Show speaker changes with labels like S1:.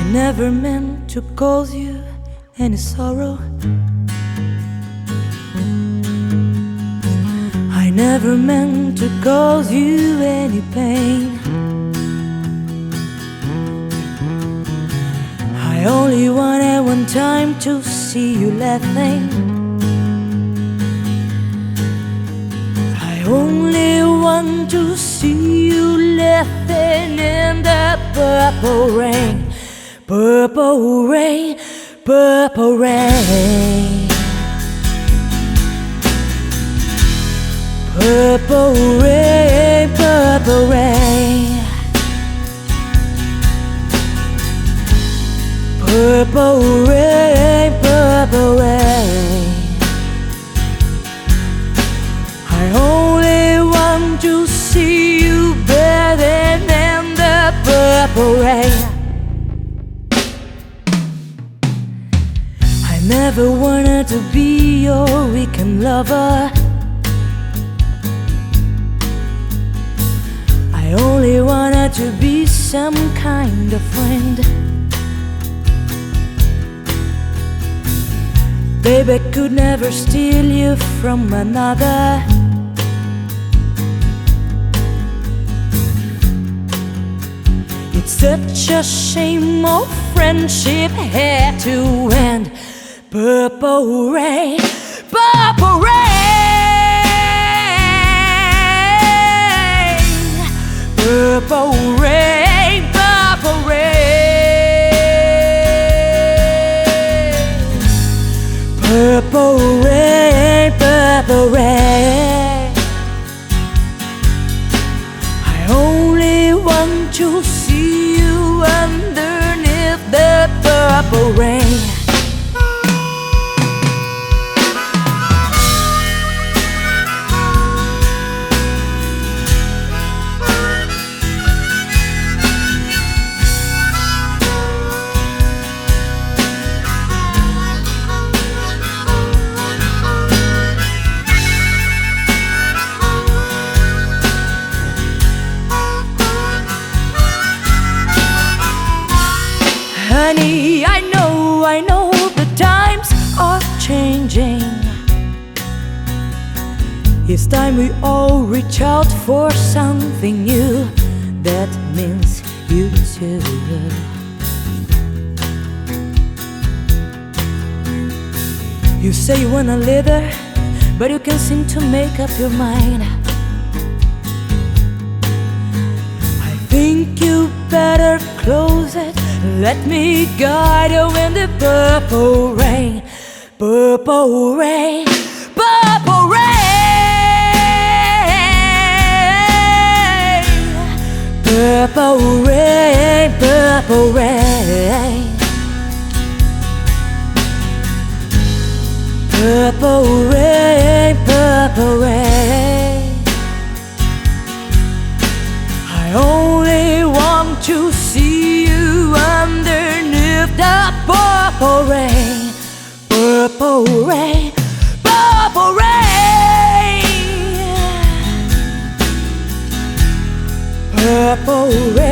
S1: I never meant to cause you any sorrow. I never meant to cause you any pain. I only wanted one time to see you laughing. I only want to see you laughing in the purple rain, purple rain, purple rain. Purple rain, purple rain. Purple rain, purple rain. I only want to see you bathing in the purple rain. Never wanted to be your weekend lover. I only wanted to be some kind of friend. Baby could never steal you from another. It's such a shame our friendship had to end. Purple rain, purple rain, purple rain, purple rain, purple rain, purple rain. I only want to see you underneath the purple rain. Honey, I know, I know the times are changing. It's time we all reach out for something new that means you too. You say you wanna live there, but you can't seem to make up your mind. I think you better close it. Let me guide you in the purple rain, purple rain, purple rain, purple rain, purple rain, purple rain, purple rain. I only want to the purple rain, purple rain, purple rain, purple rain,